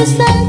Just like